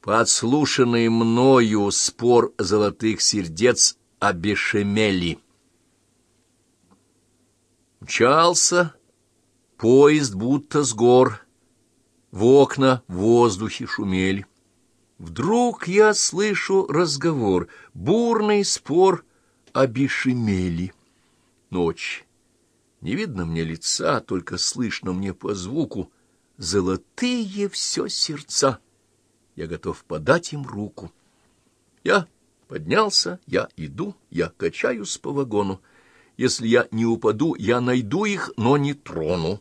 Подслушанный мною спор золотых сердец о бешемели. Мчался поезд будто с гор, в окна в воздухе шумели. Вдруг я слышу разговор, бурный спор о бешемели. Ночь. Не видно мне лица, только слышно мне по звуку золотые все сердца я готов подать им руку. Я поднялся, я иду, я качаюсь по вагону. Если я не упаду, я найду их, но не трону.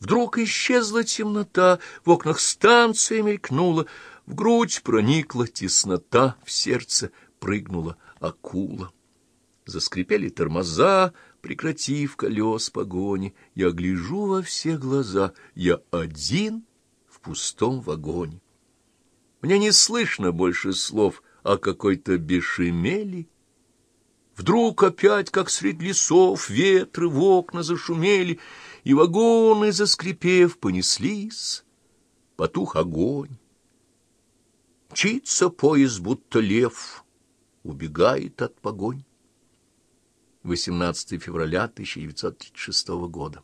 Вдруг исчезла темнота, в окнах станция мелькнула, в грудь проникла теснота, в сердце прыгнула акула. Заскрипели тормоза, прекратив колес погони. Я гляжу во все глаза, я один в пустом вагоне. Мне не слышно больше слов о какой-то бешемели. Вдруг опять, как средь лесов, ветры в окна зашумели, и вагоны, заскрипев, понеслись. Потух огонь. Мчится поезд, будто лев, убегает от погонь. 18 февраля 1936 года.